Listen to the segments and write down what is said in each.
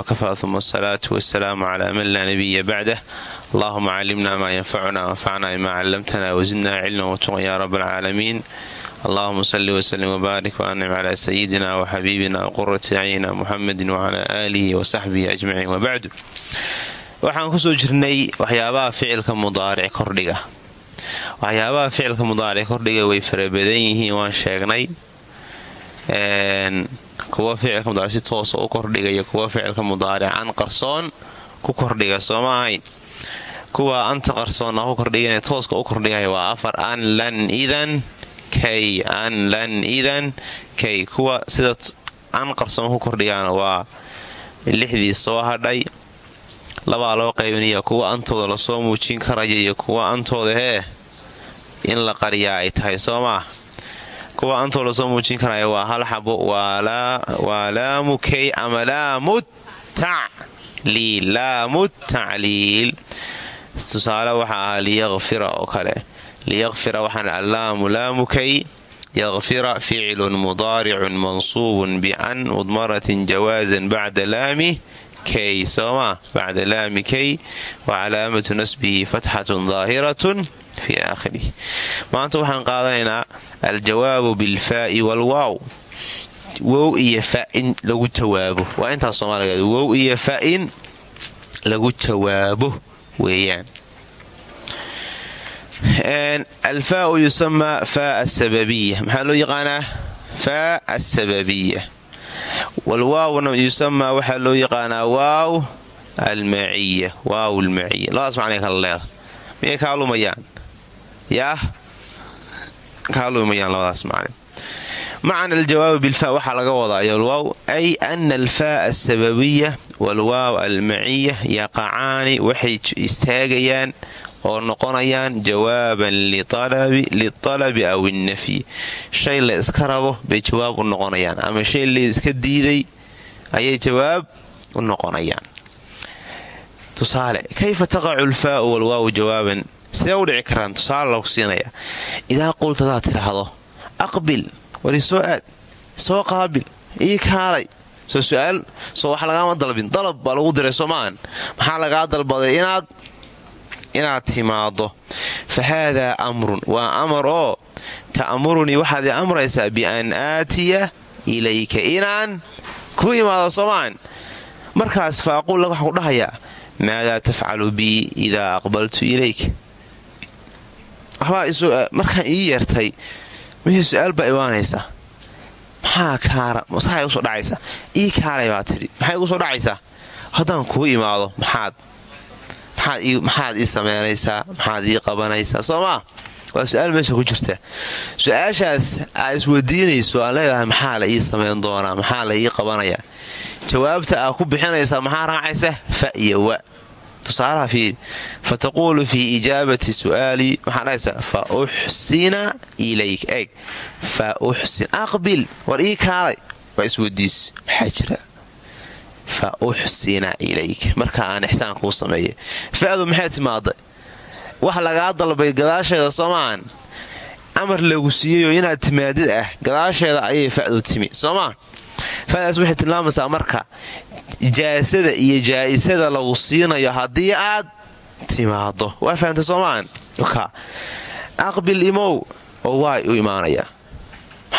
wkafaa uma asalaatu wasalaamu calaa man laa nabiya bacdah allahuma calimna maa yanfacuna wanfacna bima callamtana wazidna cilma watuqan ya rab alcaalamiin allahuma salli wslim wbaarik waancim calaa sayidina waxabiibina wqurati acyina muxamedi wcala aalihi wasaxbihi ajmaciin wabacdu waxaan ku soo jirnay waxyaabaha ficilka mudaaric kordhiga. waxyaabaha ficilka mudaaric kordhiga way farabadan yihiin waan sheegnay kuwa ficilka mudaaric si toosa u kordhigaya kuwa ficilka mudaaric an qarsoon ku kordhiga sooma ahayn. Kuwa anta qarsoonna ku kordhigana tooska u kordhigaya waa afar an lan idan kay an lan idan kay. Kuwa sida an qarsoon ku kordhigaana waa lixdii soo hadhay labaa loo qaybinaya kuwa antooda la soo muujin karaya iyo kuwa antooda hee in la qariyaa ay tahay soo maa kuwa antoo la soo muujin karaya waa hal xabo waa laamu kay ama laamu tacliil. Tusaale waxa ahaa liyaqfira oo kale. Liyaqfira waxaan allaamu laamu kay. Yaqfira ficlun mudaaricun mansuubun bican mudmaratin jawaazan bacda laami kay sooma bacda laami kay wa calaamatu nasbihi fatxatun daahiratun fi aakhirih maanta waxaan qaadanaynaa aljawaabu bilfaa'i walwaaw. Wow iyo fa'in lagu jawaabo waa intaas soomaaligeed wow iyo fa'in lagu jawaabo weeyaan. Alfaau yusamaa faa asababiya maxaa loo yaqaanaa? Faa asababiya walwaawna yusamaa waxaa loo yaqaanaa waaw almaciya waaw almaciya labadaas macnay kala leeda miyay kaa lumayaan yaah kaa lumayaan labadaas macne macna aljawaabi bilfaa waxaa laga wadaa yolwaaw ay ana alfaa asababiya walwaaw almaciya yaqacaani waxay istaagayaan oo noqonayaan jawaaban litalabi aw innafyi shay la iska rabo bay jawaab u noqonayaan ama shay la iska diiday ayay jawaab u noqonayaan. Tusaale kayfa taqacu alfaau walwaawu jawaaban? Sidee u dhici karaan? Tusaale lagu siinaya idaa qulta hadaad tidhaahdo aqbil wari soo aad soo qaabil ii kaalay. Soo su'aal soo wax lagaama dalbin. Dalab baa lagu diray soomaan maxaa lagaa dalbaday? Inaad inaad timaado fa haadaa amrun waa amar oo ta'murunii waxaad i amraysaa bian aatiya ilayka inaan ku imaado soomaan. Markaas fa aquul waxaan ku dhahayaa maadaa tafcalu bii idaa aqbaltu ilayka? Waxbaa markaan ii yeertay mihii su'aal baa maxaa kaara maskaxay u soo dhacaysa? Ii kaalay baa maxay igu soo dhacaysaa haddaan kuu imaado maxaad maxaad ii sameynaysaa maxaad ii qabanaysaa soo maa waa su'aal meesha ku jirta. Su'aashaas aa isweydiinayso aan leedahay maxaa la ii samayn doonaa maxaa la ii qabanayaa? Jawaabta aa ku bixinaysaa maxaa raacaysa? Fa iyo wa. Tusaalaha fiiri fa fii ijaabati su'aalii maxaa dhahaysaa fa uxsina ilayk eeg fa uxsin aqbil war ii kaalay. Waa isweydiis maxaa jira fa uxsina ilayk. Marka aan ixsaan kuu sameeya fa'du maxay timaaday wax lagaa dalbay gadaasheeda soomaan? Amar lagu siiyeyoo inaad timaadid ah gadaasheeda ayay fa'du timi. Soomaa fa'daas waxay tilmaamaysaa marka ijaasada iyo jaa'isada lagu siinayo haddii aad timaado waa fahamtay soomaan? Aqbil imow oo waay u imaanayaa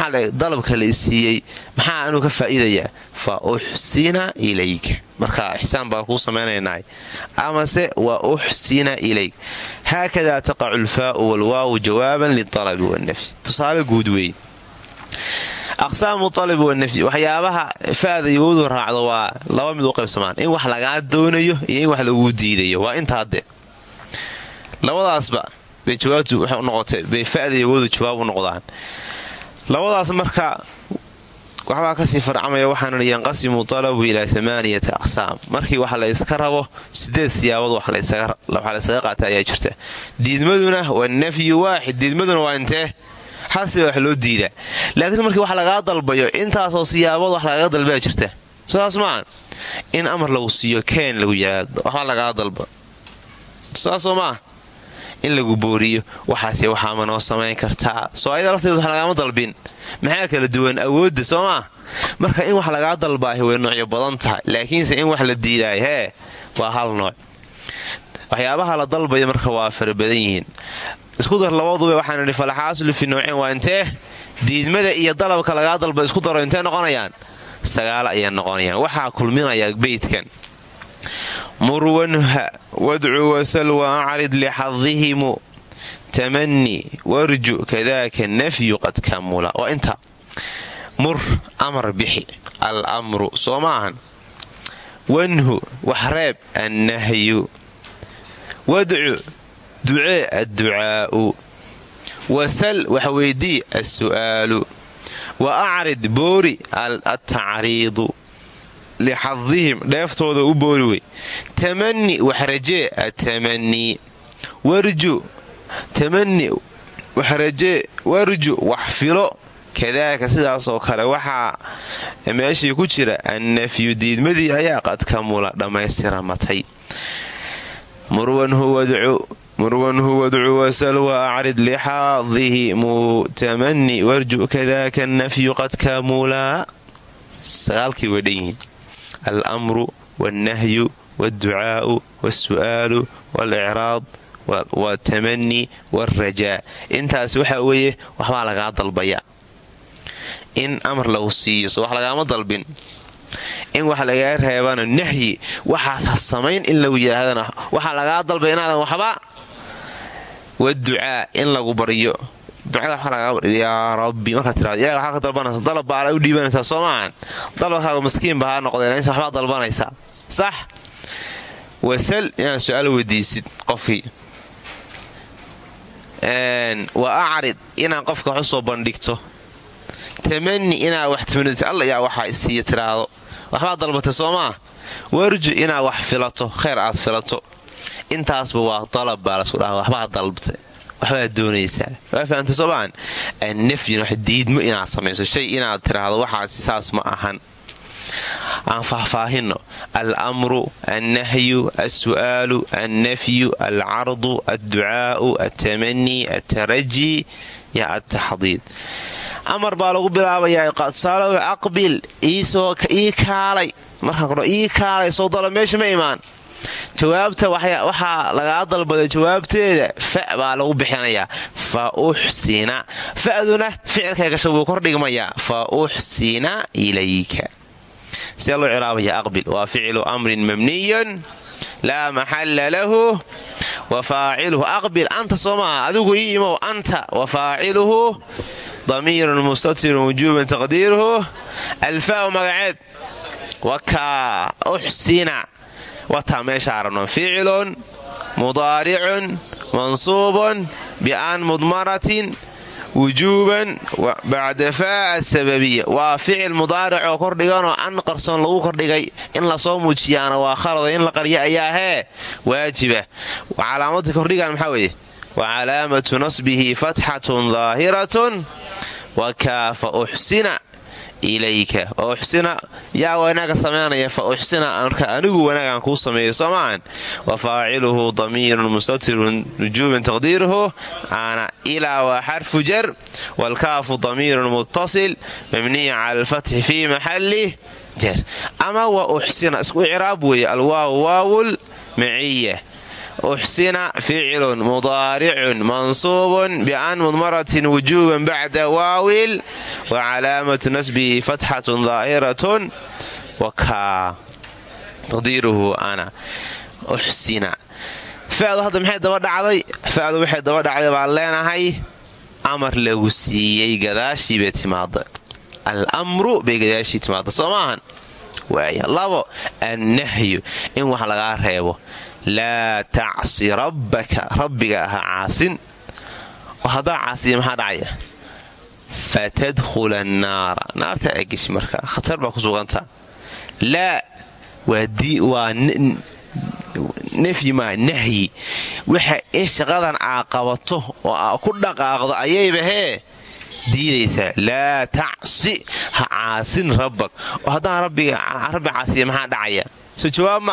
maxaa dalabka la isiiyey maxaa anuu ka faa'iidayaa? Fa uxsina ilayka marka ixsaan baa kuu samaynaynaa amase wa uxsina ilayk. Haakadaa taqacu alfaa'u walwaawu jawaaban lilalabi wannafyi tusaale guud weeye aqsaamu alabi wanafyi waxyaabaha fa'da iyo wowdu raacdo waa laba mid u qaybsamaan. In wax lagaa doonayo iyo in wax laguu diidayo. Waa intaade labadaasba bay jawaabtu waxay u noqotay. Bay fa'da iyo wowdu jawaab u noqdaan labadaas marka waxbaa ka sii farcamaya waxaana yanqasimu talabu ilaa amaaniyata aqsaam. Markii wax la yska rabo sideed siyaabood wax laysaga qaata ayaa jirta. Diidmaduna waa nafyu waaxid diidmaduna waa intee? Halsiba wax loo diidaa? Laakiinse markii wax lagaa dalbayo intaasoo siyaabood wax lagaga dalbaa jirta. Sidaas maa in amar lagu siiyo keen lagu yiraado waxba lagaa dalba. Sidaasoo maa in lagu booriyo waxaase waxaama noo samayn kartaa soo ayada lafteed wax lagaama dalbin. Maxaa kala duwan? Awoodda soo marka in wax lagaa dalbaahi way noocyo badan tahay laakiinse in wax la diidaay hee waa hal nooc. Waxyaabaha la dalbaya marka waa fara yihiin. Isku dar labaduba waxaan idhi falaxaaslu fi nooceen waa intee diidmada iyo dalabka lagaa dalba isku daro intee noqonayaan? Sagaal ayay noqonayaan. Waxaa kulminaya beydkan murwanha wadcu wasal wa acrid lixadihimu tamani warju kadaaka nafyu qad kamula waa inta mur amar bixi. Al amru soo maahan wanhu waxreeb annahyu. Wadcu ducee adducaa'u. Wasal waxweydii assu'aalu. Wa acrid boori altacriidu lixadihim dheeftooda u boori wey tamani waxrajee atamanii warju tamani waxrajee warju wax filo kadaaka sidaasoo kale waxaa meeshii ku jira annafyu diidmadii ayaa qad kamula dhammaystiramatay murwanhu wadcu wasal wa acrid lixaadihi mutamani warju kadaaka nafyu qad kamulaa sagaalkii way dhan yihiin almru wاlnahyu wاdducaau wاlsu'aalu wاlicraad wtamani wاlrajaa intaas waxa weeye waxbaa lagaa dalbaya in amar lagu siiyo so wax lagaama dalbin in wax lagaa reebana nahyi waxaas ha samayn in lagu yidhaahdana waxaa lagaa dalbay inaadan waxba waducaa in lagu baryo ducada yaa rabbi markaad tirado ilaga waxaa ka dalbanaysa dalab baa ala u dhiibanaysaa soo dalabkaaga maskiinba haa noqdeen insa waxbaa dalbanaysaa sax. Wasal inaad su'aal weydiisid qofkii. Wa acrid inaad qofka wax u soo bandhigto. Tamani inaad wax tamanidsa alla yaa waxaa isiiya tiraahdo. Waxbaad dalbatay soo warju inaad wax filato kheyr aad filato. Intaasba waa dalab baa lasku dhaha waxbaad dalbatay waxbaad doonaysaa. Waa fahamtay soo wax diidmo inaad samayso. Shay inaad tiraahdo waxaasi saas ma ahan. Aan faahfaahino almru annahyu alsu'aalu annafyu alcardu adducaau altamani altaraji yo altaxdiid amar baa lagu bilaabayaa qadsaalow aqbil ii kaalay. Markaan ii kaalay. Soo dalo meesha ma imaan jawaabta waxaa lagaa dalbaday jawaabteeda fa baa lagu bixinayaa fa uxsina. Fa'duna ficilkay gasha wuu kordhigmayaa fa uxsina ilayka. See loo aqbil. Waa ficlu amrin mabniyun laa maxalla lahu wa faaciluhu. Aqbil anta soo maaha adigu ii imow anta wa faaciluhu. Damiirun mustatirun wujuuban taqdiiruhu alfaau magaceed wakaa uxsina wataa meesha arabno ficilun mudaaricun mansuubun bian mudmaratin wujuuban bacda faa asababiya waa ficil mudaaric oo kordhiganoo an qarsoon lagu kordhigay in la soo muujiyaana waa khalado in la qarya ayaa hee waajiba calaamadda kordhigan maxaa weeye wa calaamatu nasbihi ilayka. Oo uxsina yaa wanaaga samaynaya fa uxsina marka anigu wanaagaan kuu sameeyo soo maahan wa faaciluhu damiirun mustatirun nujuuban taqdiiruhu ana ilaa waa xarfu jar waalkaafu damiirun muttasil mabniya cala alfatxi fii maxalih jar. Ama wa uxsina isku icraab weeye alwaaw waawul maciya uxsina ficilun mudaaricun mansuubun bian mudmaratin wujuuban bacda waawil wa calaamatu nasbihi fatxatun daahiratun wakaa taqdiiruhu ana uxsina fadu hadda maxay daba dhacday fadu waxay daba dhacday baan leenahay amar lagu siiyey gadaashii bay timaada almru bay gadaashii timaada soo maahan waaya labo annahyu in wax lagaa reebo laa tacsi rabbaka rabbiga aha caasin oo haddaa caasiya maxaa dhacaya fatadkhula annaara naarta ageshi marka khatar baa ku suganta laa waa nafyi maa nahyi waxa in shaqadan aa qabato oo ku dhaqaaqdo ayayba hee diidaysaa laa tacsi ha caasin rabbak oo haddaan rabbi caasiya maxaa dhacaya soo jawaab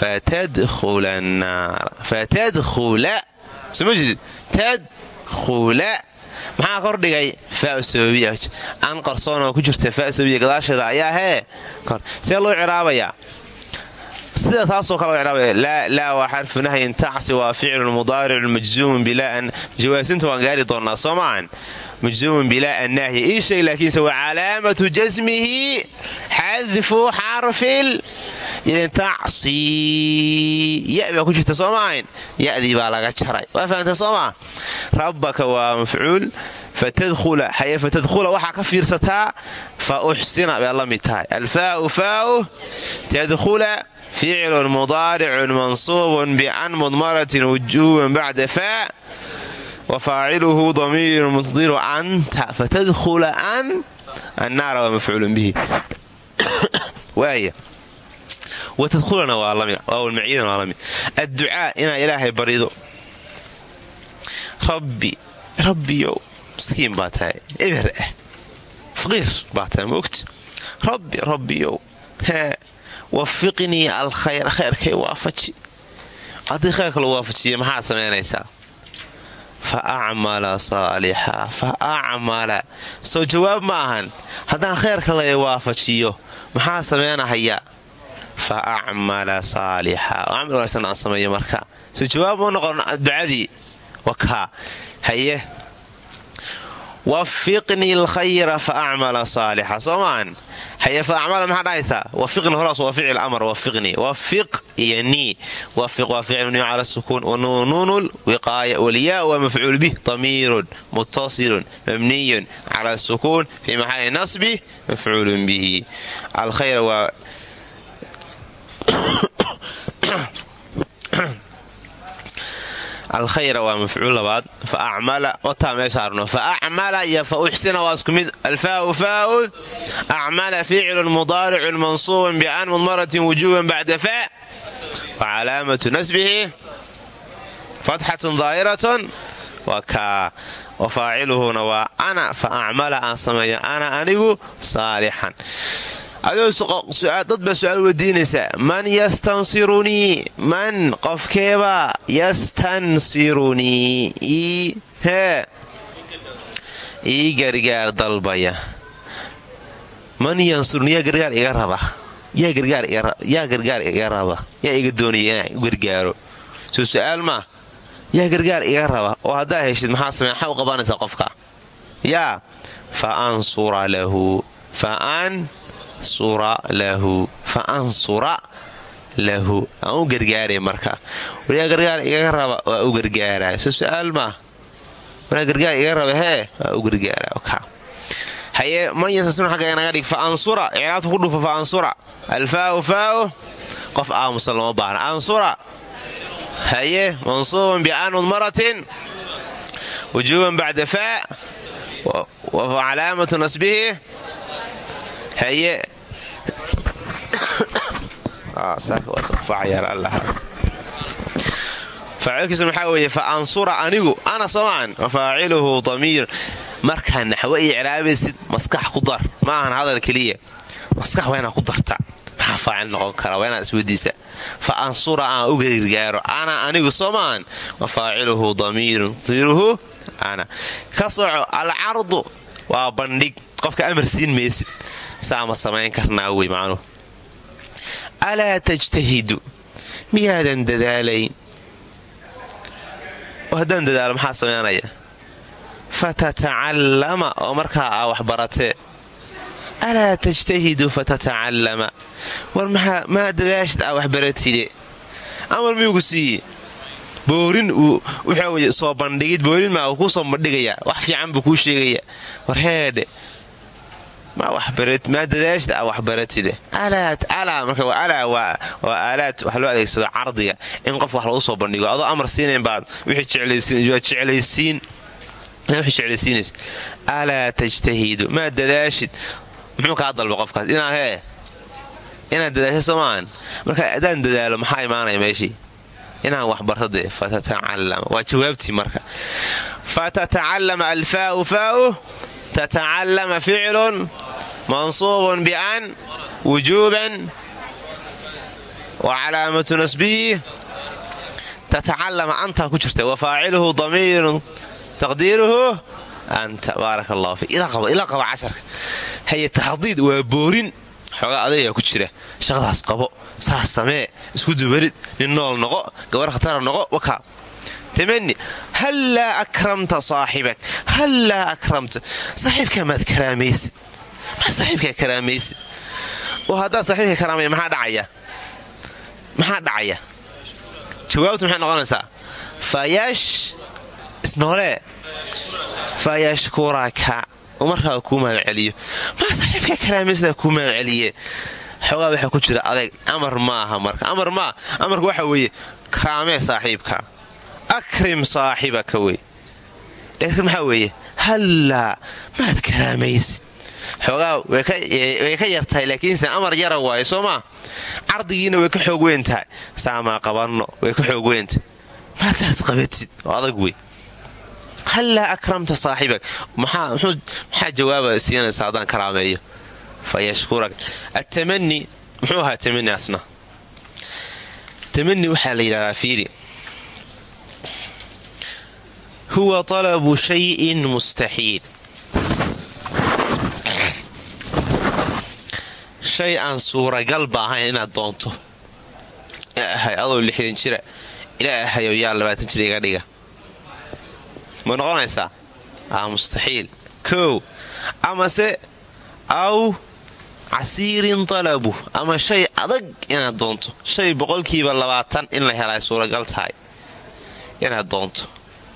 maahan fatadkhula annaara fatadkhula soma jeedid tadkhula maxaa kordhigay fa sababiya an qarsoon oo ku jirta fa sababiya gadaasheeda ayaa hee see loo ciraabayaa sida taasoo kale laa waa xarfu nahyin tacsi waa ficlun mudaaricun majzuumun bilaan jawaasinta waan gaari doonnaa soo maahan majzuumun bilaa annahyi ii sheeg laakiinse wa calaamatu jasmihi xadfu xarfil tacsi ya baa ku jirta soo maahayn yadii laga jaray waa fahamtay soo rabbaka waa mafcuul fatadkhula waxaa ka fiirsataa fa uxsina bay la mid tahay alfaau faau tadkhula ficlun mudaaricun mansuubun bican mudmaratin wujuuban bacda faa wa faaciluhu damiirun musdiru anta fatadkhula an annaara waa mafcuulun bihi waaya watadkhulana waa la mid waawlmaciidana waa la mid adducaa inaa ilaahay barido rabbi rabbiyow miskiin baa tahay eber ah faqiir baa tahay maogta rabbi rabbiyow hee wafiqnii alkhayr khayrkay waafaji haddii khayrka lagu waafajiya maxaa samaynaysaa fa acmala saalixa fa acmala soo jawaab ma ahan haddaan khayrka la waafajiyo maxaa samaynahayaa fa acmala saalixa camal wanaagsan aan sameeyo marka soo jawaab ma noqon ducadii wakaa haye wafiqnii alkhayra fa acmala saalixa soo maahan haye fa acmala maxaa dhahaysaa wafiqni horaas waa ficil amar wafiqnii wafiq iyo nii wafiq waa ficil mabniyu cala sukuun wanuunuun wiqaaya walyaa waa mafcuul bih damiirun muttasilun mabniyun cala sukuun fii maxali nasbi mafcuulun bihi alkhayra waa alkhayra waa mafcuul labaad fa acmala wataa meesha arno fa acmala iyo fa uxsina waa isku mid alfaau faau acmala ficlun mudaaricun mansuubun bian mudmaratin wujuuban bacda fa wa calaamatu nasbihi fatxatun daahiratun waa kaa wa faaciluhuna waa ana fa acmala aan sameeyo ana anigu saalixan dad baa su'aal weydiinaysaa man yastansirunii man qofkeebaa yastansirunii hee ii gargaar dalbaya. Man yansuruni? Yaa gargaar iga raba. Yaa gargaar iga raba. Yaa iga doonaya gargaaro. Soo su'aal maa yaa gargaar iga raba. Oo haddaa heshid maxaa samey maxaa u qabanaysaa qofka. Yaa fa ansura lahu fa ansura lahu. Aan u gargaaray marka. Waryaa gargaar igaga raba waa u gargaara so su'aal gargaar iga raba hee waa u gargaara haye manyasasun xagga naga dhig fa ansura. Icraabta ku dhufo fa ansura. Alfaau faau. Qof aamusan lama baahna. Ansura. Haye mansuuban bian mudmaratin wujuuban bacda faa. Wa calaamatu nasbihi. Haye faacilkiisu maxaa weeye fa ansura anigu ana samaan wafaaciluhu damiir. Markaa naxwo iyo ciraabaysid maskax ku dar. Ma ahan hadal keliya. Maskax waa ku darta. Maxaa faacil noqon kara? Waa inaad isweydiisa fa ansura aan u gargaaro ana anigu soo maahan wafaaciluhu damiirun diruhu ana. Ka soco alcardu waa bandhig. Qofka amar siin maysid. Saama samayn karnaa wey macnuhu alaa tajtahidu miyaadan dadaalayn haddaan dadaalo maxaa samaynaya fatatacallama oo markaa aa wax baratee alaa tajtahidu fatatacallama war maa dadaashid aa wax baratide amar miyuugu siiye boorin weye soo bandhigid boorin maa uu kuu soo bandhigayaa wax fiican buu kuu sheegayaa war heedhe maa dadaashid a waxbaratide waa aalaad wax loo adeegsado cardiga in qof wax lagu soo bandhigo. Adoo amar siinayn baad jeclaysiinays alaa tajtahidu maa dadaashid. Muxuu kaa dalba qofkaas? Inaad hee? Inaad dadaasho soomaahan marka haddaan dadaalo maxaa imaanaya meeshii? Inaan waxbarto dee fatatacallama waa jawaabtii marka. Fatatacallama alfaau faau tatacallama ficlun mansuubun bian wujuuban wa calaamatu nasbihi tatacallama antaa ku jirta wa faaciluhu damiirun taqdiiruhu anta baarak allahu fi ila qaba casharka haye taxdiid waa boorin xoogaa adayaa ku jira shaqadaas qabo saas samee isku dubarid nin nool noqo gabar khatara noqo wakaa tamani hallaa akramta saaxibak hallaa akramta saaxiibkaa maad karaamaysid karaamaysid oo haddaad saaxiibka karaamaya maxaa dhacaya? Jawaabtu maxay noqonaysaa? Fayash isnoolee fayashkuraka oo markaa kuu mahadceliyo maa saaxiibkaa karaamaysidaa kuu mahadceliye xoogaa waxaa ku jira adeeg. Amar maaha marka. Amar maa amarka waxa weeye karaamee saaxiibka akrim saaxibaka wey maxaa weeye? Hallaa. Maad karaamaysid xoogaa way ka yartahay laakiinse amar yara waayo soo maa cardigiina way ka xoog weyn tahay. Saamaa qabanno way ka xoog weyntahay maad saas qabatid oo adag wey. Hallaa akramta saaxibak. Maxaa jawaaba siinaysa haddaan karaameeyo? Fa yashkurak. Muxuu ahaa tamani asna? Tamani waxaa la yidhahdaa fiiri. Huwa talabu shayin mustaxiil shay aan suuragalba ahayn inaad doonto. Adoo lixdan jira. Ilaahayow yaa labaatan jir iga dhiga. Ma noqonaysaa? Aa mustaxiil. Kow amase aw casiirin talabu ama shay adag inaad doonto. Shay boqolkiiba labaatan in la helay suuragal tahay. Inaad doonto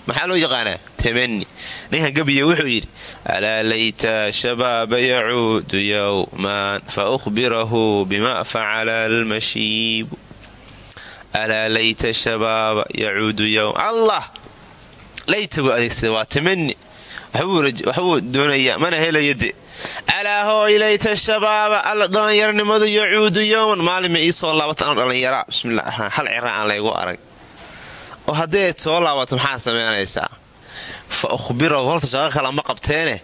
maxaa loo yaqaanaa? Tamani ninkan gabiya wuxuu yidhi alaa layta shabaaba yacuudu yowman fa uhbirahu bima facala almashiibu alaa layta shabaaba yacuudu yowm allah! Layta buu adeegsada waa tamani waxbuu mana helaya de alaa hooy layta shabaaba alla dhallinyaranimadu yacuudu yowman maalima iisoo laabata ano dhallinyaraa aan laygu arag oo haddee soo laabato maxaa samaynaysaa fa uhbirahu horta shaqo kale ma qabteene.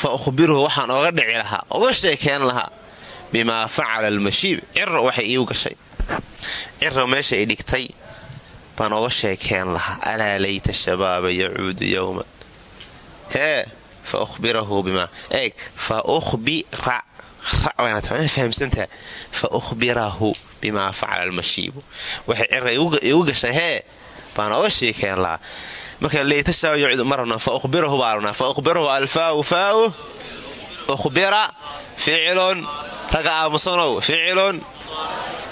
Fa uhbirahu waxaan oga dhici lahaa oga sheekeen lahaa bimaa facala almashiib. Ciro waxay iiu gashay. Ciro meesha i dhigtay baan oga sheekeen lahaa. Alaa layta shabaaba yacuudu yowman hee fa uhbirahu bimaa eeg fa uhbira fahamsantaha fa uhbirahu bimaa facala almashiibu waxay cira igu gashay hee baan oga sheekeen lahaa marka laytashaama rabna fa uhbirahu baa rabnaa fa uhbirahu alfaau faau uhbira ficilun raga aamusanow ficilun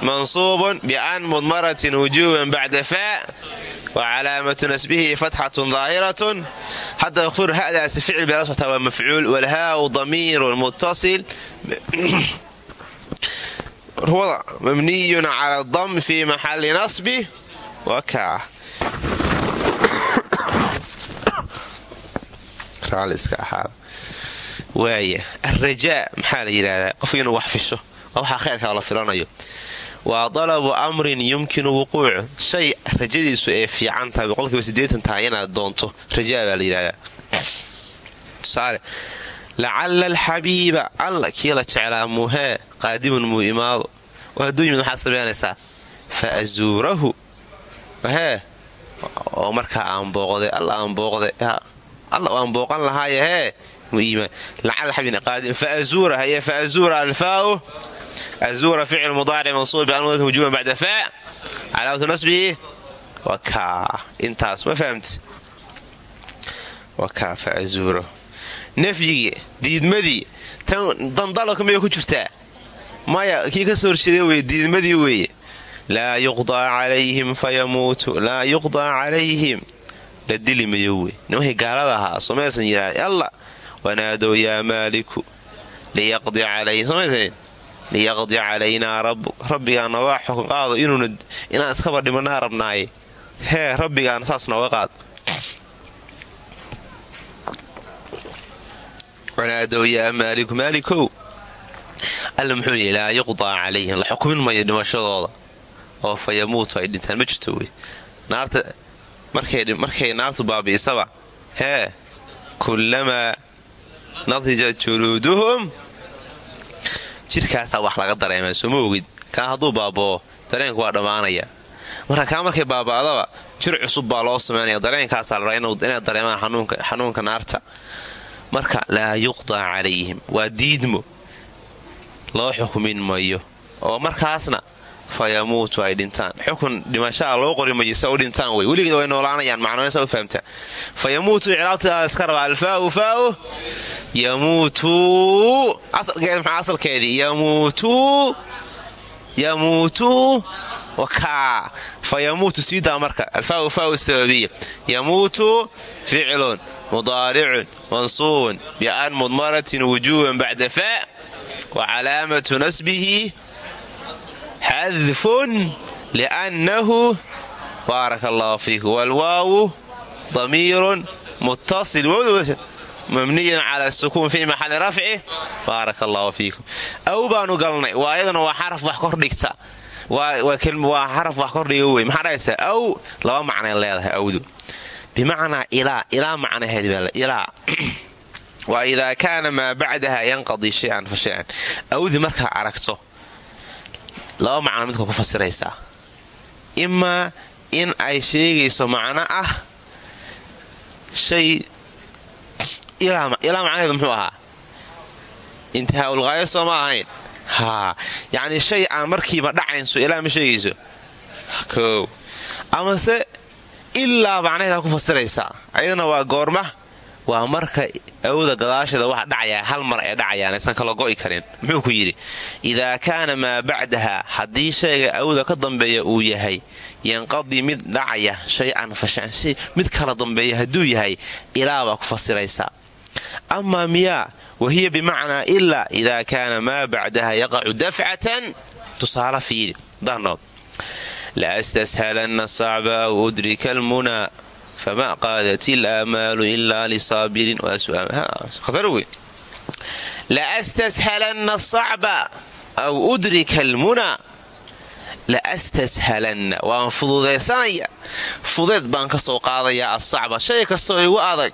mansuubun bian mudmaratin wujuuban bacda faa wa calaamatu nasbihi fatxatun daahiratun hadda uhbir hadaasi ficil bay la socotaa waa mafcuul walhaau damiirun muttasil. Ruwada mabniyun cala dam fi maxali nasbi wakaa waaya alrajaa maxaa la yidhahdaa qofka inuu wax fisho waa waxaa khayrkaa la filanayo. Waa dalabu amrin yumkinu wuquucu shay rajadiisu ee fiican tahay boqolkiiba siddeetan tahay inaad doonto. Rajaa baa la yidhahdaa tusaale lacalla alxabiiba alla kii la jeclaa muuhee qaadimun muu imaado. Oo hadduu yimid maxaad samaynaysaa fa azuurahu. Hee oo markaa aan booqday alla aan booqday alla aan booqan lahaaye hee faazura haye faazura alfaau azuura ficil mudaaric mansuub bianwadatin wujuban bacda faa calaamatu nasbihi wakaa intaas ma fahamti wakaa faazuura nafyigii diidmadii tan dandalka miyay ku jirtaa maya kii ka soo horjeeda weye diidmadii weeye laa yuqdaa calayhim fayamuutu laa yuqdaa calayhim la dili mayo wey nimankii gaalada ahaa somaysan yidhaha alla wanaadow yaa maaliku liyaqdi calaynaa rabbuk rabbigaa nooga xukun qaado inaan iskaba dhimanaa rabnaaye. Hee rabbigaana saas nooga qaad wanaadow yaa maaliku maalikow. Alla muxuu yii laa yuqdaa calayhim la xukumin mayo dhimashadooda. Oo fa yamuutu ay dhintaan ma jirto wey. Naarta markay naartu baabi'isaba. Hee kullamaa nadijat juluuduhum. Jirkaasaa wax laga dareemaa sooma ogid? Kaa hadduu baaboo dareenku waa dhammaanaya. Marka kaa markay baaba'daba jir cusub baa loo samaynaya dareenkaasaa la rabaa inay dareemaan xanuunka naarta. Marka laa yuqdaa calayhim. Waa diidmo. Loo xukumin mayo oo markaasna fa yamuutu ay dhintaan. Xukun dhimashaa loo qori mayo sa u dhintaan wey weligeed way noolaanayaan macnooyasa u fahamtaa fa yamuutu icraabteeda iska rabaa alfaau faau yamuutu asalkeed maxaa asalkeedii? Yamuutu yamuutu wakaa fa yamuutu siidaa marka alfaau faau sababiya. Yamuutu ficlun mudaaricun mansuubun bian mudmaratin wujuuban bacda faa wa calaamatu nasbihi xadfun liannahu baaraka allahu fiikum walwaawu damiirun muttasil mabniyun cala sukuun fii maxali rafci baaraka allahu fiikum aw baanu galnay waa ayadana waa xaraf wax kordhigta waa xaraf wax kordhiga wey maxaa dhahaysaa aw laba macnay leedahay awdu bimacnaa ilaa ilaa macnaheed ilaa waa idaa kaana maa bacdaha yanqadii shay-an fa shay-an markaa aragto laba macno midka ku fasiraysaa imaa in ay sheegayso macno ah shay ilaa macnaheedu muxuu ahaa? Intihaaulqaayo soo ma ahayn. Haa yacnii shay aan markiiba dhacaynso ilaa ma sheegayso. Kow. Amase ilaa macnaheeda ku fasiraysaa ayadana waa goorma waa marka awda gadaasheeda waxa dhacayaa hal mar ee dhacayaan aysan kala go'i karin. Muxuu ku yidhi idaa kaana maa bacdaha haddii shayga awda ka dambeeya uu yahay yanqadii mid dhacaya shay-an fashan mid kala dambeeya hadduu yahay ilaa baa ku fasiraysaa amaa miyaa wahiya bimacnaa ilaa idaa kaana maa bacdaha yaqacu dafcatan. Tusaale fiidi danood la astashalanna sacba aw udrika almunaa fama qaadat ilaamaalu ilaa lisaabirin la astashalanna sacba aw udrika almunaa la astashalanna waan fududaysanaya fudeed baan ka soo qaadayaa asacba shay kastoo igu adag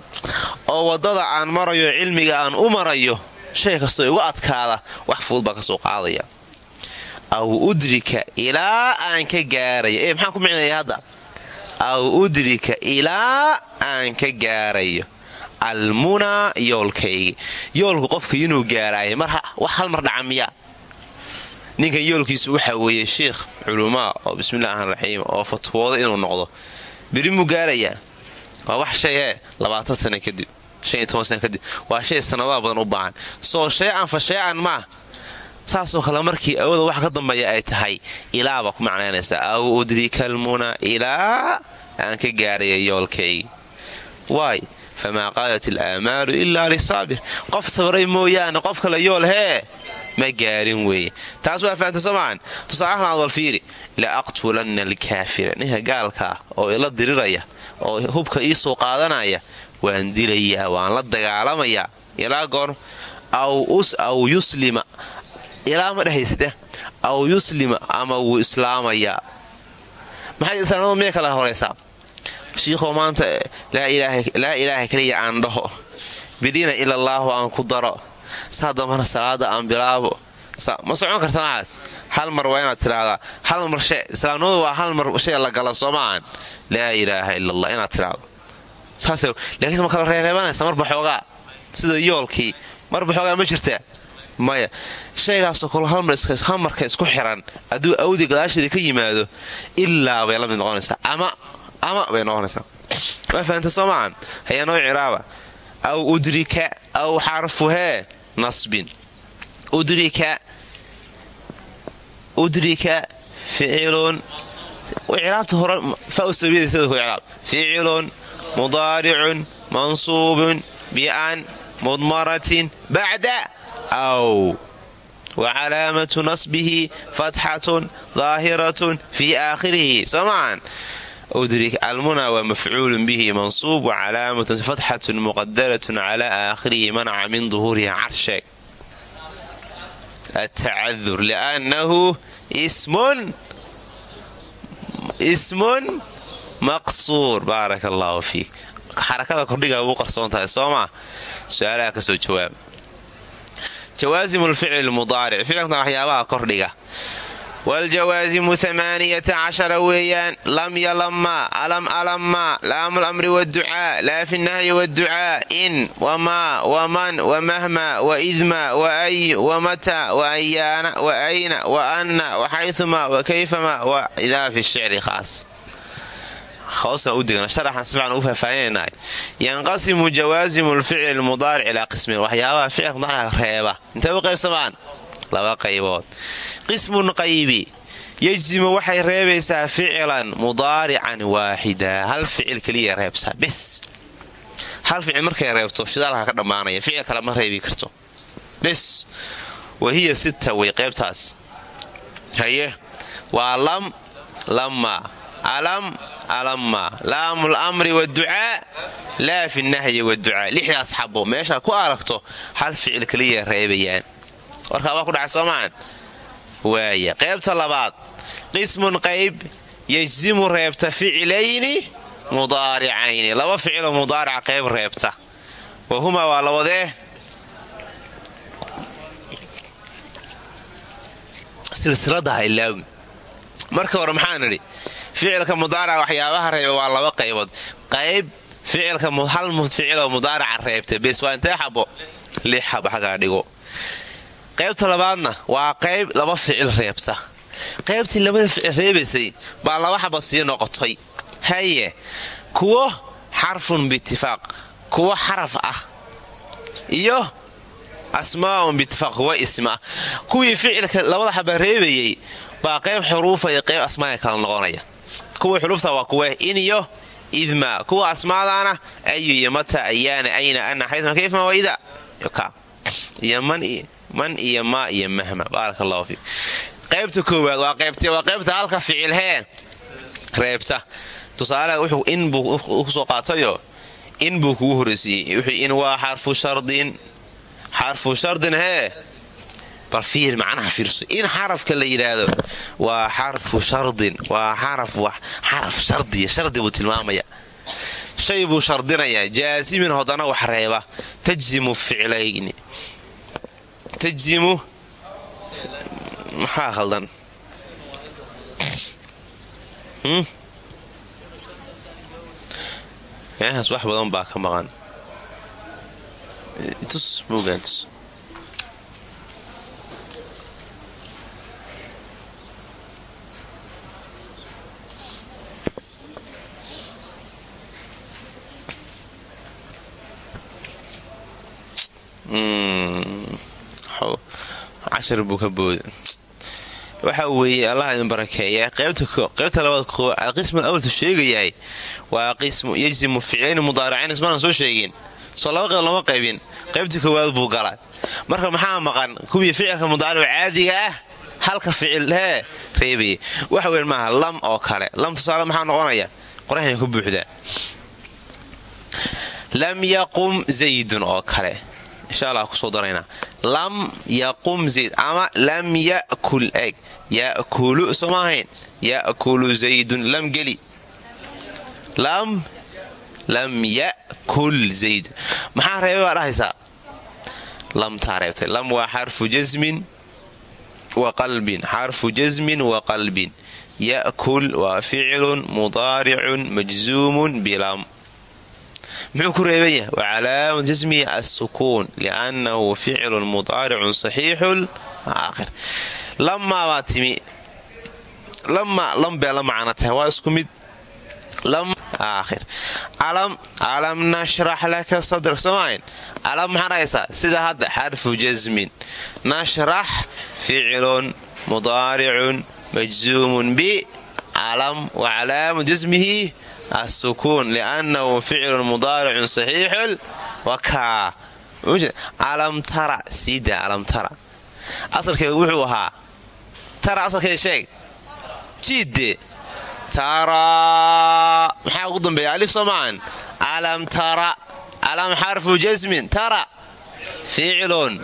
oo waddada aan marayo cilmiga aan u marayo shay kastoo igu adkaada wax fudud baan ka soo qaadaya aw udrika ilaa aan ka gaarayo ee maxaan ku micnaya hadda aw udrika ilaa aan ka gaarayo. Almunaa yoolkayga yoolku qofka inuu gaaraayo wax hal mar miyaa? Ninkan yoolkiisu waxaa weeye sheikh culumaa oo bismillahi raxmaan raxiim oo fatwooda inuu noqdo beri muu gaarayaa? Waa wax shay ee labaatan sana kadib shan iyo toban sana kadib. Waa shay sanadaha badan u baahan. Soo shay-an fa shay-an maa saasoo kale markii awooda wax ka dambeeya ay tahay ilaa baa ku macnaynaysaa aw udrika almuna ilaa aan ka gaaraya yoolkaygi waay famaa qaalat ilaamaalu ilaa lisaabir. Qof sabray mooyaane qof kale yool hee ma gaarin weeye. Taas waa fahamta soomaan tusaalahan aad wal fiiri la aqtulanna alkaafira ninka gaalkaa oo ila diriraya oo hubka ii soo qaadanaya waan dilayaa waan la dagaalamayaa ilaa goor aw yuslima ilaa ma dhehayste aw yuslima ama wuu islaamayaa maxay islaamnadu miyay kala horaysaa shiikhoo maanta laa ilaaha keliya aan dhaho. Bidhiina ilallaahu aan ku daro. Saa dambana salaada aan bilaabo. Ma socon karta hal mar waa inaad tiraahdaa hal mar she islaamnimadu waa hal mar shay la gala soo maahan laa ilaaha ila allah inaad tiraahdo laakiin ma kala reereebanaysa marba xoogaa. Sida yoolkii. Marba xoogaa ma jirtaa maya shaygaasoo kale halmarka isku xiran hadduu awdi gadaasheeda ka yimaado ilaa bay la mid noqonaysaa. Ama bay noqonaysaa. Waa fahamta soo maahan hayaa noo ciraaba aw udrika aw xarfu hee nasbin. Udrika udrika ficilun ciraabta hore fausabiyadisiraab ficilun mudaaricun mansuubun bian mudmaratin bacda aw wa calaamatu nasbihi fatxatun daahiratun fii aakhirihi soo maahan udrik almuna waa mafcuulun bihi mansuub wa calaamatun fatxatun muqadaratun calaa aakhirihi manaca min duhuurihi carsheeg atacadur liannahu ismun maqsuur baaraka allaahu fiik xarakada kordhigaa ugu qarsoon tahay soo maa su'aalaha jawaasim lficli mudaaric ficilkan waxyaabaha kordhiga waaljawaasimu amaaniyata cashara weeyaan lam yalamaa alam alamaa laamu lamri waducaa laa fi nahyi waducaa in wamaa waman wamahma waidma waay wamata waayaana waayna waanna waxayuma wakayfama wa idaa fi shicri khaas hoosna u degna sharaxan si fiican ugu faahfaahinayna yanqasimu jawaasimu lficli lmudaaric ilaa qismin waxyaabaha ficilka mudaarica reeba intay u qaybsamaan laba qaybood qismun qaybi yejsimu waxay reebaysaa ficilan mudaarican waaxida hal ficil keliya reebsaa bes hal ficil markay reebto shidaalka ka dhammaanaya ficil kale ma reebi karto bes wahiya sita way qaybtaas haye waa alam alama laamul amri waducaa laa fi nahyi waducaa lixdaas xabo meesha ku aragto hal ficil keliya reebayaan. Warkaa waa ku dhacay soomaan waaya qaybta labaad qismun qayb yejsimu reebta ficilayni mudaaricayni. Laba ficiloo mudaarica qayb reebta. Wa humaa waa labadee silsiladaha ilaawin marka hore maxaan idhi ficilka mudaarica waxyaabaha reeba waa laba qaybood. Qayb ficilka hal ficiloo mudaarica reebta bes waa intee xabo? Lix xabo xagaa dhigo. Qaybta labaadna waa qayb laba ficil reebta. Qaybtii labada ficil reebaysay baa laba xaba sii noqotay. Haye kuwo xarfun biitifaaq kuwo xaraf ah iyo asmaa'un biitifaaq kuwa isma ah. Kuwii ficilka labada xaba reebayay baa qayb xuruufa iyo qayb asmaaya kala noqonaya. Kuwii xuruufta waa kuwe in iyo idma. Kuwa asmaadaana ayu iyo mata ayaana ayna ana xayma kayfa wayda iyo man iyo maa iyo mahma. Allahu fiik. Qaybta koowaad waa qaybta halka ficilhee reebta tusaale wuxuu in buu ku soo qaatayo in buu kugu horeysiiyey wuxuu in waa xarfu shardin. Xarfu shardin hee bal fiir macnaha fiirso. In xarafka la yidhaahdo waa xarfu shardin waa xaraf shardiya shardi buu tilmaamaya. Shay buu shardinayaa. Jaasimin hodana wax reeba. Tajzimu ficlayni. Tajzimu maxaa khaldan? Meehaas wax badan baa ka maqan. Tus buugaantus cashar buu ka booda waxa weeye allah idin barakeeya qaybta labaad alqismu awaltu sheegayahay waa qismu yejsimu ficlayni mudaaracayn ismaanan soo sheegin. Soo laba qayb lama qaybin. Qaybtii koowaad buu gala marka maxaa maqan? Kuwii ficilka mudaaric caadiga ah halka ficil hee reebaya. Waxa weyn maaha lam oo kale. Lam tusaale maxaa noqonaya? Qoraxan ku buuxdaa. Lam yaqum zaydun oo kale insha allah ku soo daraynaa lam yaqum zayd ama lam yakul eg yakulu soo ma ahayn. Yakulu zaydun lam geli. Lam lam yakul zaydun maxaa reebay baa dhahaysaa lamtaa lam waa xarfu jasmin wa qalbin. Xarfu jasmin wa qalbin. Yakul waa ficilun mudaaricun majzuumun bilam muxuu ku reeban yahay? Wa calaamat jasmihi assukuun liannahu ficilun mudaaricun saxiixun aakhir lamaa baa timi lama lam bee la macno tahay waa isku mid. Aakhir alam alam nashrax laka sadrak. Soomaayn alam maxaa dhahaysaa? Sida hadda xarfu jasmin nashrax ficilun mudaaricun majzuumun bi alam wa calaamat jasmihi asukuun liannahu ficilun mudaaricun saxiixun wakaa alam tara siidaa alam tara asalkeeda wuxuu ahaa tara asalkeeda sheeg jiidde tara maxaa ugu dambeeya alif soomaan alam tara alam xarfu jasmin tara ficilun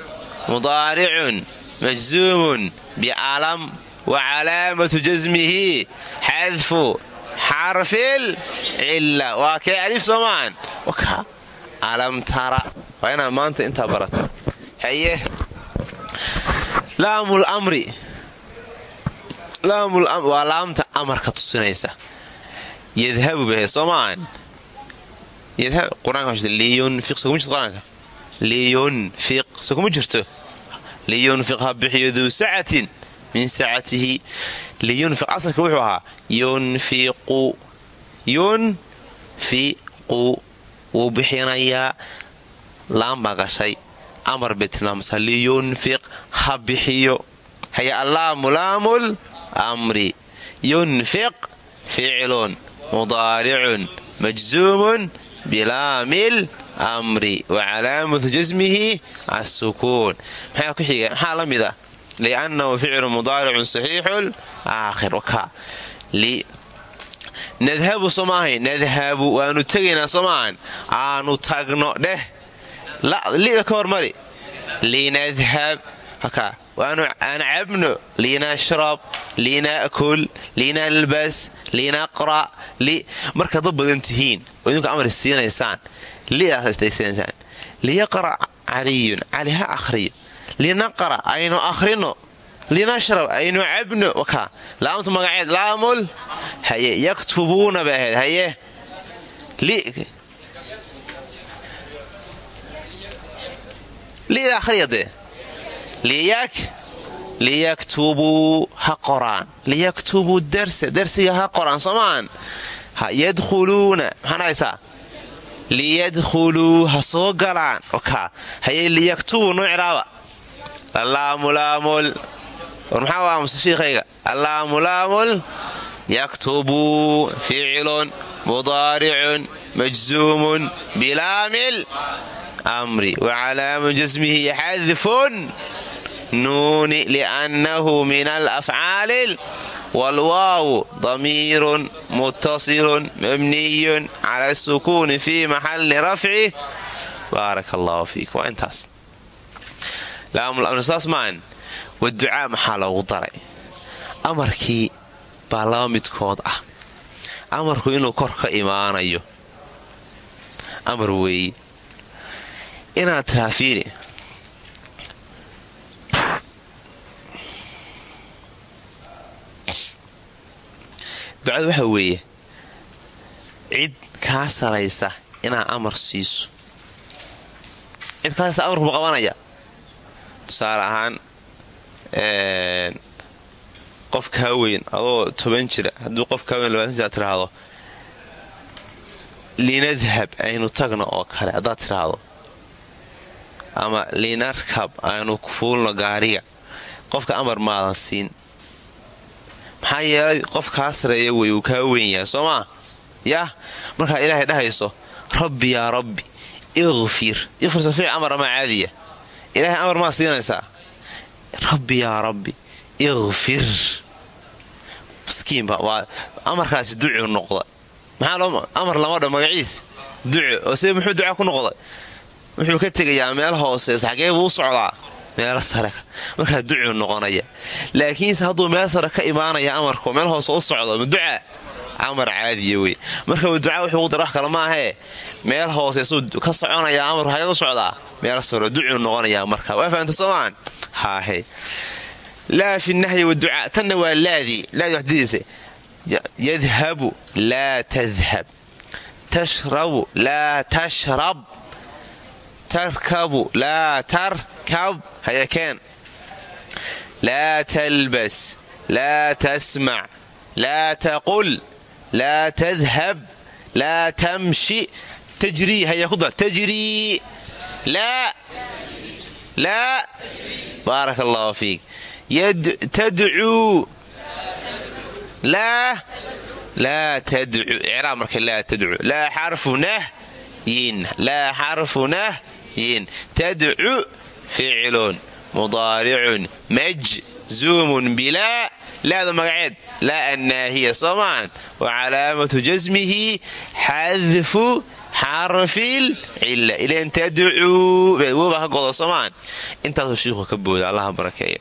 mudaaricun majzuumun bialam wa calaamatu jasmihi xadfu xarfil cilla. Waa kee alif soomaan alam tara. Waa inaad maanta intaa barata haye. Laamul amri. Waa laamta amarka tusinaysa. Yadhabu bahe soo maahan qur'aanka? Liyunfiq so kuma jirto? Liyunfiq ha bixiyo duu sacatin min sacatihi liyunfiq. Asalka wuxuu ahaa yunfiqu yunfiqu. Wuu bixinayaa laan baa gashay amar tilmaamaysaa. Liyunfiq ha bixiyo. Haya allaamu laamul amri. Yunfiq ficlun mudaaricun majzuumun bilaamil amri. Wa calaamatu jasmihi asukuun maxaa ku xiga maxaa liannahu ficlu mudaaricun saxiixu aakhir nadhabu soo maahay nadhabu waanu tegaynaa soo maahan aanu tagno dheh lida ka hormari linadhab aan cabno linashrab linakul linalbas linaqra markaad dad badan tihiin oo idinku amar siinaysaan lidaasdaysiinaysaan liyaqra caliyun cali ha akhriyo linaqra aynu akhrino linashrab aynu cabno wakaa laamtu magaceed laamul haye yaktubuuna bay ahayd haye. Lida akhriyadee liyaktubuu ha qoraan liyaktubuu darsa darsiga ha qoraan soomaan yadkhuluuna maxaa dhahaysaa liyadkhuluu ha soo galaan oka haye liyaktubuu noo war maxaa aamusa shiikhayga? Allaamulaamul yaktubuu ficilun mudaaricun majzuumun bilaamil amri wa calaamu jasmihi xadfun nuuni liannahu min alafcaali waalwaawu damiirun muttasilun mabniyun cala asukuuni fi maxalli rafci baarak allahu fiik. Waa intaas saas maan waducaa maxaa loogu daray? Amarkii baa laba midkood ah. Amarku inuu kor ka imaanayo. Amar weeye inaad tiraafiini ducada waxa weeye cid kaa saraysa inaad amar siiso. Cid kaasa amarku ma qabanaya tusaale ahaan qof kaa weyn adoo toban jira hadduu qof kaa weyn labaatan jir ad tiraahdo linadhab aynu tagno oo kale haddaad tiraahdo ama linarkab aynu fuulno gaariga qofka amar maadan siin maxaa yeelay qof kaa sareeya wey kaa weyn yahay soo maa yah markaa ilaahay dhahayso rabbi yaa rabbi iqfir iqfirta fiic amar amaa caadiya ilaahay amar maa siinaysaa? Rabbi yaa rabbi iqfir miskiinba waa amarkaasi ducu noqda maxaa amar lama dha magaciisa duco sida muxuu duca ku noqday? Wuxuu ka tegayaa meel hooseesa xagee buu socdaa? Meel sare markaa ducuu noqonaya. Laakiinse hadduu meel sare ka imaanaya amarku meel hoose u socdo maduca amar caadiya wey marka duca wuxuu dara wax kale maahee meel hooseesuu ka soconaya amarku xagee socdaa meel sare ducuu noqonaya marka. Waa fahamta soomaan haahe laa fi nahyi waducaa tanna waa laadii laadii waxdidiisa yadhabu laa tadhab. Tashrabu laa tashrab. Tarkabu laa tarkab. Hayakeen laa talbas laa tasmac laa taqul laa tadhab. Laa tamshi. Tajrii haya ku dar baaraka allahu fiik tadcuu laa icraab marka laa tadcu laa xarfu nahyin laa xarfu nahyin tadcu ficlun mudaaricun majzuumun bilaa laada magaceed laa annaahiya soomaan wa calaamatu jasmihi xadfu xarfil cila ilan tadcuu wooba ka godo soomaan intaasuu shiiku ka booda allaha barakeeya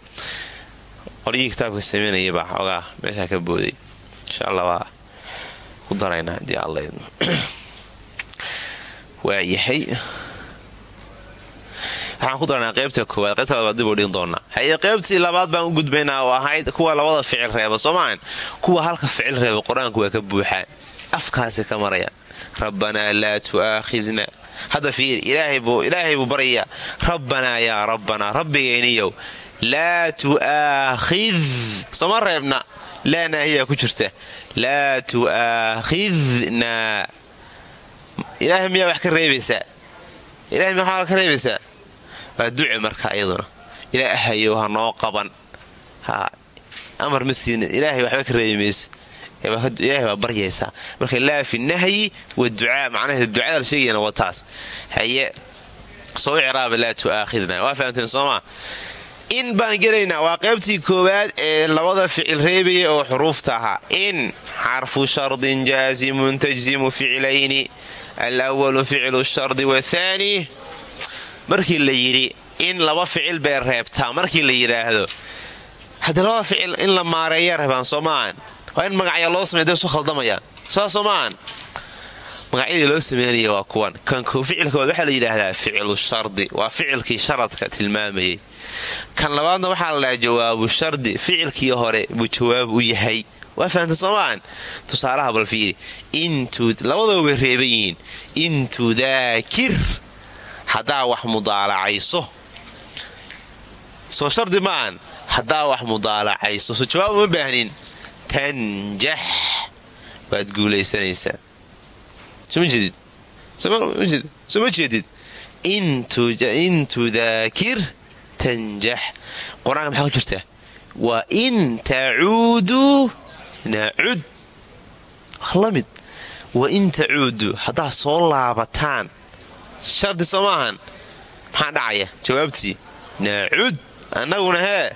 qolyihii kitaabka samaynaya baa xoogaa meeshaa ka booday. Insha allah waa ku daraynaa haddii alla waa yahay. Waxaan ku daranaa qaybta koowaad. Qaybta labaad dib u dhigin doonaa haye qaybtii labaad baan u gudbaynaa oo ahayd kuwa labada ficil reeba soomaan kuwa halka ficil reeba qur'aanku waa ka buuxaa. Afkaasi ka maraya rabbanaa laa tu'aakhidna hadda fiir ilaahay buu baryayaa rabbanaa yaa rabbanaa rabbigayniyow laa tu'aakhid sooma reebna laa naahiyaa ku jirta laa tu'aakhidna ilaahay miyaa wax ka reebaysaa ilahay wax ka reebaysaa waa duce marka iyaduna ilaahayow ha noo qaban amar ma siinin ilaahay waxba ka reebi ilaahay baa baryaysaa marka laa fi nahyi waducaa macnaheed ducada la sheegayana waa taas haye soo ciraaba laa tu'aakhidna. Waa fahamteen soomaa in baan gelaynaa waa qaybtii koowaad ee labada ficil reebaya oo xuruufta ahaa. In xarfu shardin jaasimun tajzimu ficlayni alwalu ficlu shardi wathaani markii la yidhi in laba ficil bay reebtaa markii la yidhaahdo labada ficil in la maareeya reebaan soomaan waa in magacya loo samey da su khaldamayaan saa soomaan magacyadii loo sameynaya waa kuwan. Kan ficilkood waxaa la yidhaahdaa ficlu shardi. Waa ficilkii sharadka tilmaamayay kan labaadna waxaa la dhahaa jawaabu shardi. Ficilkii hore buu jawaab u yahay. Waa fahamta soomaan tusaalaha balfiiri labadoo way reeban yihiin. In tudaakir haddaa wax mudaalacayso. Soo shardi ma'an. Haddaa wax mudaalacayso. Soo jawaab uma baahnin tanjax waad guulaysanaysaa soma jeedid? In tudaakir tanjax qur'aanka maxaa ku jirta? Waa in tacuuduu nacud la wa in tacuuduu haddaad soo laabataan. Shardi soo maahan. Maxaa dhacaya? Jawaabtii nacud annaguna hee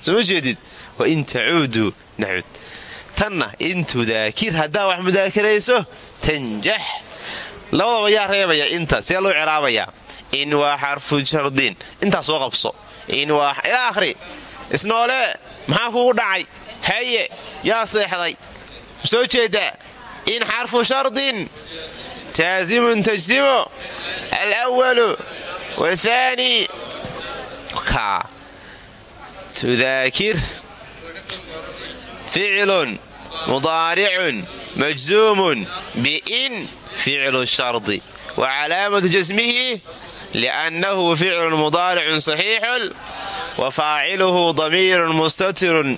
soma jeedid in tacuuduu nacud. Tanna in tudaakir haddaa wax mudaakarayso tanjax. Labadaba yaa reebaya inta see loo ciraabayaa in waa xarfu shardin intaa soo qabso. Ilaa akhri isnoole maxaa kugu dhacay? Haye yaa seexday. Soo jeedaa. In xarfu shardin jaasimun tajsimo alwalu wathaani tudaakir ficilun mudaaricun majzuumun biin ficlu shardi wa calaamatu jasmihi liannahu ficlun mudaaricun saxiixun wa faaciluhu damiirun mustatirun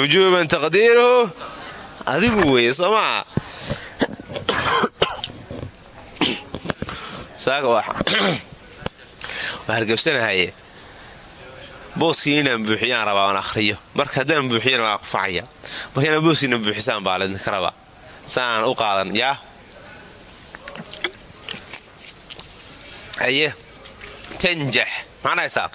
wujuuban taqdiiruhu adigu weeye soo maa hargabsanahaye booskii buuxiyaan rabaa aan ahriyo marka haddaan buuxiyana waa kufacaya marka inaan booskiina buuxisaan baa laydinka u qaadan yaa? Aye tanjax macnahaysaa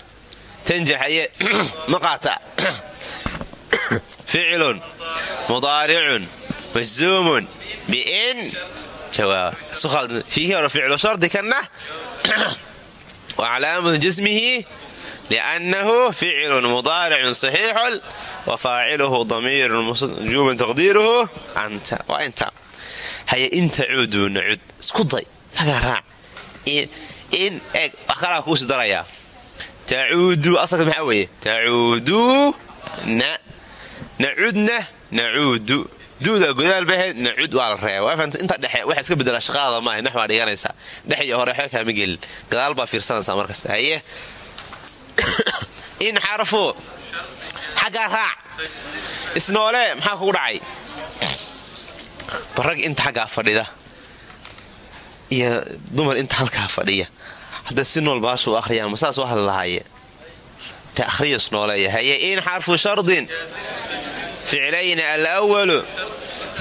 tanjax aye ma qaata ficilun. Mudaaricun. Majzuumun. Biin. Fiihi hore ficlu shardi kanna. Wa calaamatu jasmihi ficilun mudaaricun saxiixun wa faaciluhu damiirun wujuuban taqdiiruhu anta waa inta tacuuduu nacud isku day tagaa raac in eg wax kalaa kuusi darayaa tacuuduu asalka maxaa weeye tacuuduu na nacudna nacuudu duuda godaal bahayd nacud waa la reeba inta dhexe waxa iska bedela shaqaada maaha nax baa dhiganaysaa dhex iyo hore waxba kaama gelin in xarfu. Xaggaa raac. Isnoole maxaa kugu dhacay? Barag inta xaggaa fadhida. Iyo dumar inta halkaa fadhiya. Hadda si nool baashu u akhriyaan ma saas u hadli lahaaye te akhriya isnooleeya haye in xarfu shardin. Ficlayni alwalu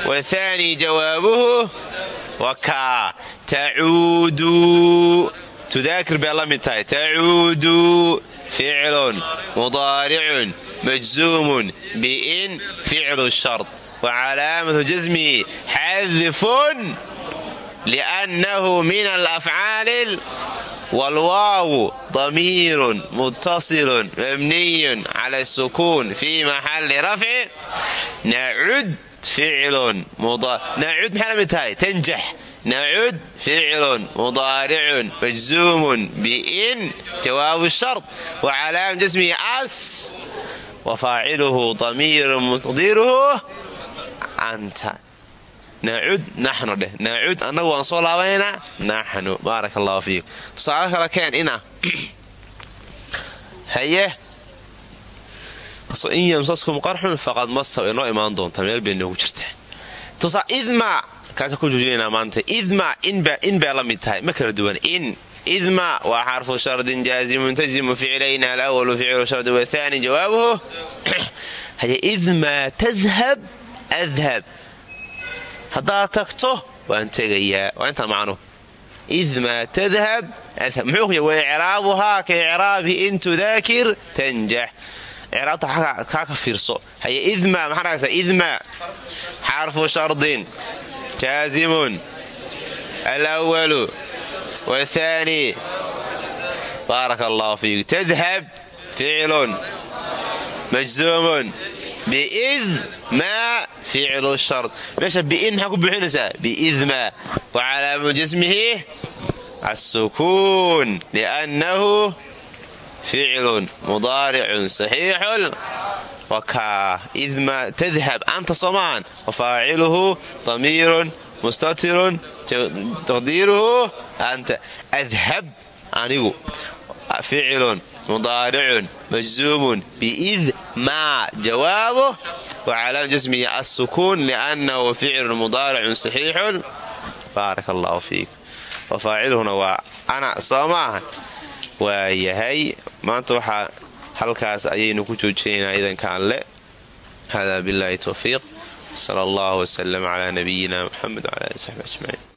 wathaani jawaabuhu. Wakaa tacuuduu tudaakir bay la ficlun mudaaricun majzuumun biin ficlu shard wa calaamatu jasmihi xadfun liannahu min alafcaali waalwaawu damiirun muttasilun mabniyun cala asukuun fii maxalli rafci nacud ficilun nacud maxay la mid tahay tanjax nacud ficlun mudaaricun majzuumun biin jawaabu shard wa calaam jasmihi as wa faaciluhu damiirun muqdiruhu anta nacud naxnu dheh nacud annagu waan soo laabaynaa naxnu baaraka allahu fiikum tusaale kale keen ina haye in yamsaskum qarxun faqad masaw inoo imaan doonta meel bay noogu jirtaa idma kaasa ku joojinanaa maanta. Idma in bay la mid tahay. Ma kala duwan. In idma waa xarfu shardin jaazimun tazimu ficlayna alawalu ficlu shardi wathani jawaabuhu. Haye idma tadhab adhab. Haddaad tagto waan tegayaa. Waa intaa macnu idma tadhab adhab. Muxuu wa icraabuhaa ka icraabi in tudaakir tanjax icraabta kaa ka fiirso. Haye idma maxaa dhagaysa idma xarfu shardin jaazimun alawalu wathani baaraka allahu fiiku tadhab ficlun majzuumun biid maa ficlu shard meesha biin maxaa ku buuxinaysaa biidma wa calaamu jasmihi asukuun liannahu ficlun mudaaricun saxiixun idma tadhab anta soomaan wafaaciluhu damiirun mustatirun taqdiiruhu anta adhab anigu ficlun mudaaricun majzuumun biid maa jawaabu wacalaam jasmihi assukuun liannahu ficlun mudaaricun saxiixun baaraka allahu fiikum wafaaciluhuna waa ana soo maaha waayahay maanta waxaa halkaas ayaynu ku joojinaynaa idanka alle hada billahi towfiiq sala allahu wslm cla nabiyina muxamed wcala ali saxbi ajmaciin